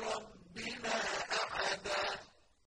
رَبِّ